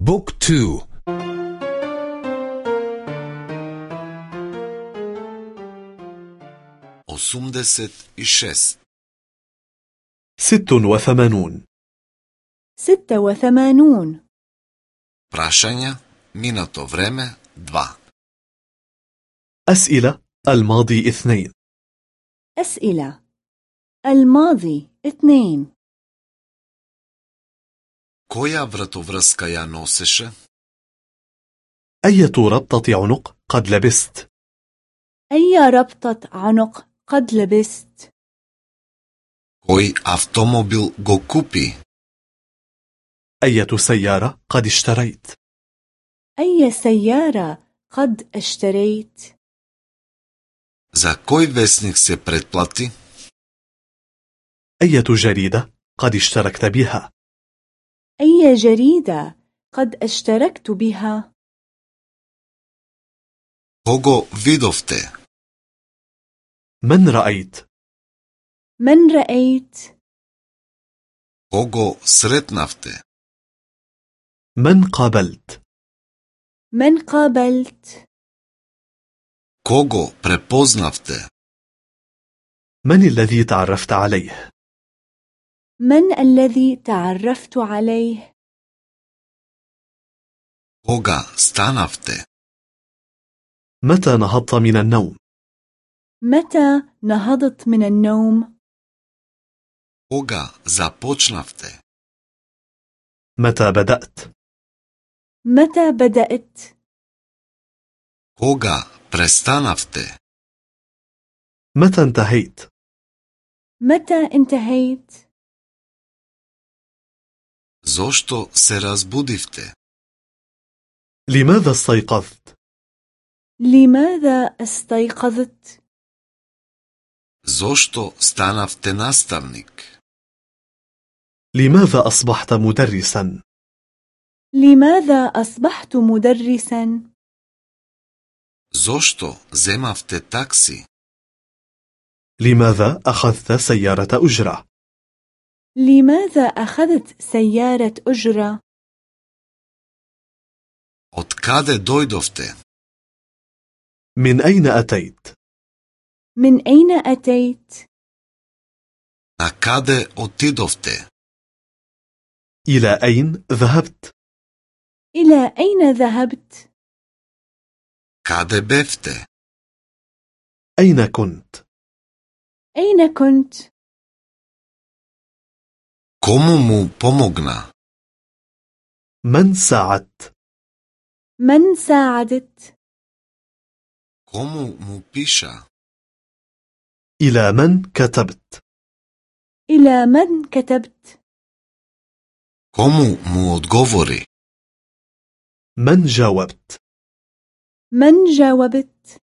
book two. Осумдесет и шест. ست وثمانون. ستة وثمانون. Прашања, минато време, два. أسئلة الماضي اثنين. أسئلة. الماضي اثنين. Koja vratovrska ja noseše? أية ربطة عنق قد لبست أي ربطة عنق قد لبست؟ Koji automobil go kupi? أية سيارة قد اشتريت أي سيارة قد اشتريت؟ Za koji vesnik se pretplati? أية جريدة قد اشتركت بها أي جريدة قد اشتركت بها؟ Kogo vidovte? من رأيت من رأيت؟ Kogo sretnavte? من قابلت من قابلت؟ Kogo prepoznavte? من الذي تعرفت عليه من الذي تعرفت عليه؟ Koga stanavte? متى نهضت من النوم متى نهضت من النوم؟ Koga započnavte? متى بدأت متى بدأت؟ Koga prestanavte? متى انتهيت متى انتهيت؟ Zašto se razbudivte? لماذا استيقظت لماذا استيقظت؟ Zašto stanavte nastavnik? لماذا أصبحت مدرسا لماذا أصبحت مدرسا؟ Zašto zemavte taksi? لماذا أخذت سيارة أجرة لماذا أخذت سيارة أجرة؟ Dojdovte? من أين أتيت من أين أتيت؟ Na kade otidovte? إلى أين ذهبت إلى أين ذهبت؟ Kade befte? أين كنت أين كنت؟ Komu mu pomogna? من ساعدت من ساعدت؟ Komu mu piša? إلى من كتبت إلى من كتبت؟ Komu mu odgovori? من جاوبت من جاوبت؟